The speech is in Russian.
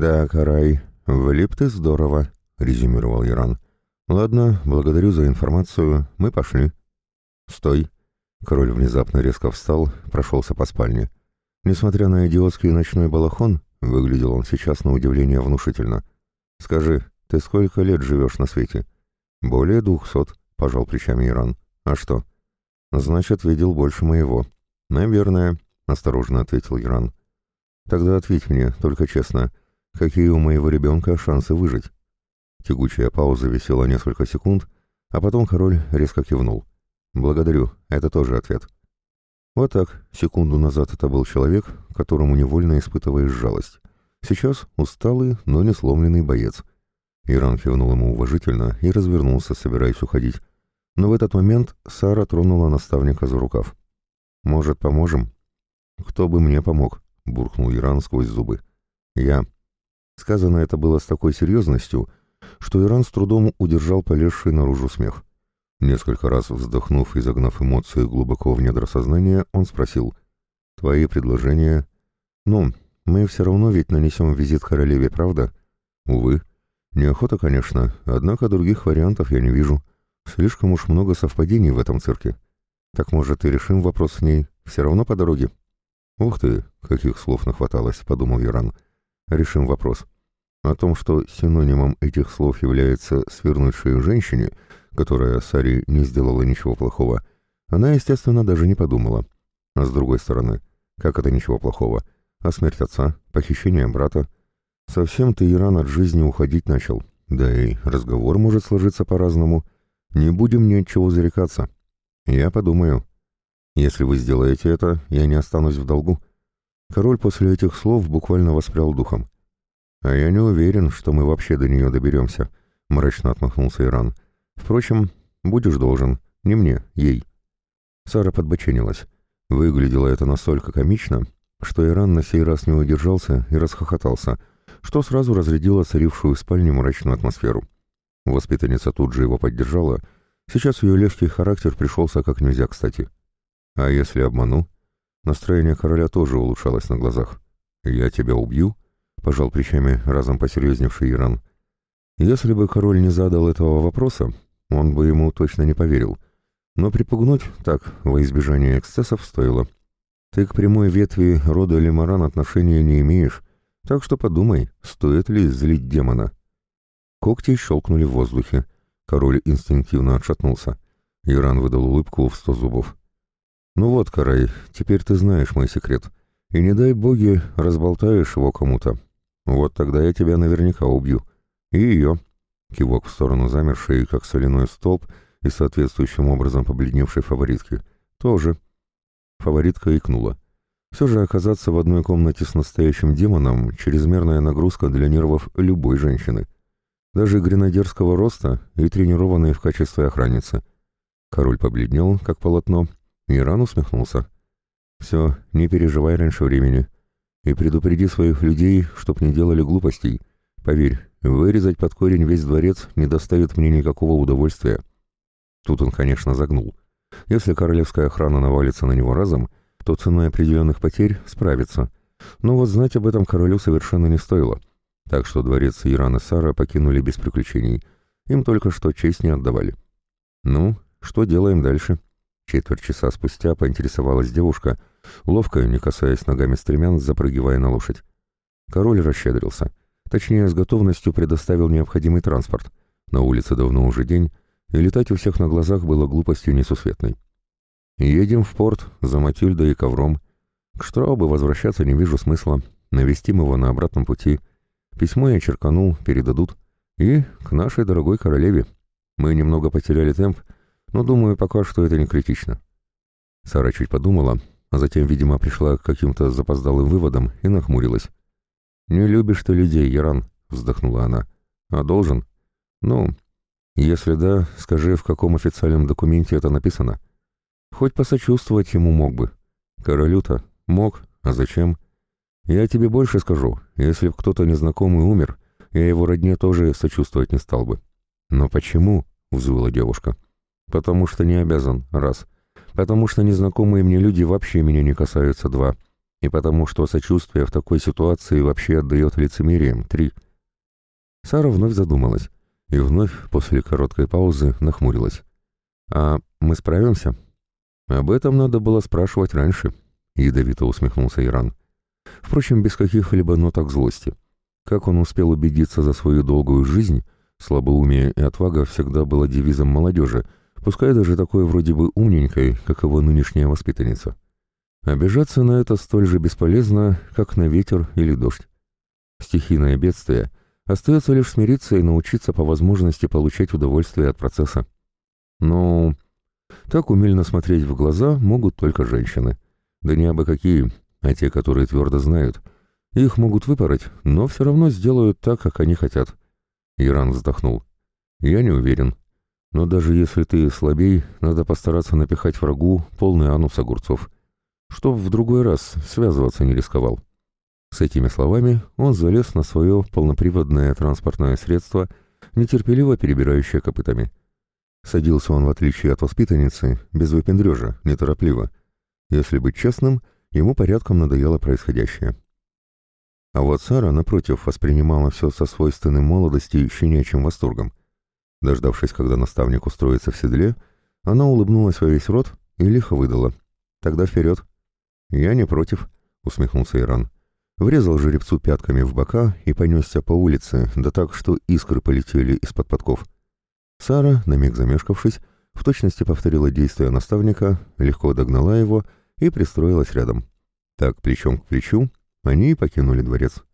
«Да, Карай, влип ты здорово», — резюмировал Иран. «Ладно, благодарю за информацию, мы пошли». «Стой!» Король внезапно резко встал, прошелся по спальне. Несмотря на идиотский ночной балахон, выглядел он сейчас на удивление внушительно. «Скажи, ты сколько лет живешь на свете?» «Более двухсот», — пожал плечами Иран. «А что?» «Значит, видел больше моего». «Наверное», — осторожно ответил Иран. «Тогда ответь мне, только честно, какие у моего ребенка шансы выжить?» Тягучая пауза висела несколько секунд, а потом король резко кивнул. «Благодарю, это тоже ответ». Вот так, секунду назад это был человек, которому невольно испытываешь жалость. Сейчас усталый, но не сломленный боец. Иран кивнул ему уважительно и развернулся, собираясь уходить. Но в этот момент Сара тронула наставника за рукав. «Может, поможем?» «Кто бы мне помог?» — буркнул Иран сквозь зубы. «Я». Сказано это было с такой серьезностью, что Иран с трудом удержал полезший наружу смех. Несколько раз вздохнув и загнав эмоции глубоко в недра сознания, он спросил. «Твои предложения...» «Ну, мы все равно ведь нанесем визит королеве, правда?» «Увы. Неохота, конечно, однако других вариантов я не вижу. Слишком уж много совпадений в этом цирке. Так, может, и решим вопрос с ней. Все равно по дороге». «Ух ты, каких слов нахваталось», — подумал Яран. «Решим вопрос. О том, что синонимом этих слов является «свернуть шею женщине», — которая Сари не сделала ничего плохого, она, естественно, даже не подумала. А с другой стороны, как это ничего плохого? А смерть отца, похищение брата? Совсем ты, Иран, от жизни уходить начал. Да и разговор может сложиться по-разному. Не будем ни от чего зарекаться. Я подумаю. Если вы сделаете это, я не останусь в долгу. Король после этих слов буквально воспрял духом. «А я не уверен, что мы вообще до нее доберемся», — мрачно отмахнулся Иран. Впрочем, будешь должен, не мне, ей. Сара подбоченилась. Выглядело это настолько комично, что Иран на сей раз не удержался и расхохотался, что сразу разрядило царившую в спальне мрачную атмосферу. Воспитанница тут же его поддержала. Сейчас ее легкий характер пришелся как нельзя кстати. А если обману? Настроение короля тоже улучшалось на глазах. «Я тебя убью?» — пожал плечами разом посерьезневший Иран. Если бы король не задал этого вопроса, он бы ему точно не поверил. Но припугнуть так, во избежание эксцессов, стоило. Ты к прямой ветви рода Лемаран отношения не имеешь, так что подумай, стоит ли злить демона. Когти щелкнули в воздухе. Король инстинктивно отшатнулся. Иран выдал улыбку в сто зубов. «Ну вот, Карай, теперь ты знаешь мой секрет. И не дай боги, разболтаешь его кому-то. Вот тогда я тебя наверняка убью. И ее». Кивок в сторону замершей, как соляной столб, и соответствующим образом побледневшей фаворитки. Тоже. Фаворитка икнула. Все же оказаться в одной комнате с настоящим демоном — чрезмерная нагрузка для нервов любой женщины. Даже гренадерского роста и тренированной в качестве охранницы. Король побледнел, как полотно, и рано усмехнулся. «Все, не переживай раньше времени. И предупреди своих людей, чтоб не делали глупостей. Поверь, Вырезать под корень весь дворец не доставит мне никакого удовольствия. Тут он, конечно, загнул. Если королевская охрана навалится на него разом, то ценой определенных потерь справится. Но вот знать об этом королю совершенно не стоило. Так что дворец Иран и Сара покинули без приключений. Им только что честь не отдавали. «Ну, что делаем дальше?» Четверть часа спустя поинтересовалась девушка, ловко, не касаясь ногами стремян, запрыгивая на лошадь. Король расщедрился. Точнее, с готовностью предоставил необходимый транспорт. На улице давно уже день, и летать у всех на глазах было глупостью несусветной. Едем в порт за Матильдой и ковром. К Штраубу возвращаться не вижу смысла. Навестим его на обратном пути. Письмо я черканул, передадут. И к нашей дорогой королеве. Мы немного потеряли темп, но думаю, пока что это не критично. Сара чуть подумала, а затем, видимо, пришла к каким-то запоздалым выводам и нахмурилась. «Не любишь ты людей, Яран», — вздохнула она. «А должен?» «Ну, если да, скажи, в каком официальном документе это написано?» «Хоть посочувствовать ему мог бы». «Королю-то мог, а зачем?» «Я тебе больше скажу. Если б кто-то незнакомый умер, я его родне тоже сочувствовать не стал бы». «Но почему?» — взвыла девушка. «Потому что не обязан, раз. Потому что незнакомые мне люди вообще меня не касаются, два. И потому что сочувствие в такой ситуации вообще отдает лицемерием. Три. Сара вновь задумалась и вновь после короткой паузы нахмурилась. «А мы справимся?» «Об этом надо было спрашивать раньше», — ядовито усмехнулся Иран. Впрочем, без каких-либо ноток злости. Как он успел убедиться за свою долгую жизнь, слабоумие и отвага всегда было девизом молодежи, пускай даже такой вроде бы умненькой, как его нынешняя воспитанница. Обижаться на это столь же бесполезно, как на ветер или дождь. Стихийное бедствие остается лишь смириться и научиться по возможности получать удовольствие от процесса. Но так умельно смотреть в глаза могут только женщины. Да не абы какие, а те, которые твердо знают. Их могут выпороть, но все равно сделают так, как они хотят. Иран вздохнул. Я не уверен. Но даже если ты слабей, надо постараться напихать врагу полный анус огурцов. Чтоб в другой раз связываться не рисковал. С этими словами он залез на свое полноприводное транспортное средство, нетерпеливо перебирающее копытами. Садился он, в отличие от воспитанницы, без выпендрежа, неторопливо. Если быть честным, ему порядком надоело происходящее. А вот Сара, напротив, воспринимала все со свойственным молодости и щенячьим восторгом. Дождавшись, когда наставник устроится в седле, она улыбнулась во весь рот и лихо выдала. «Тогда вперед!» «Я не против», — усмехнулся Иран. Врезал жеребцу пятками в бока и понесся по улице, да так, что искры полетели из-под подков. Сара, на миг замешкавшись, в точности повторила действия наставника, легко догнала его и пристроилась рядом. Так, плечом к плечу, они и покинули дворец.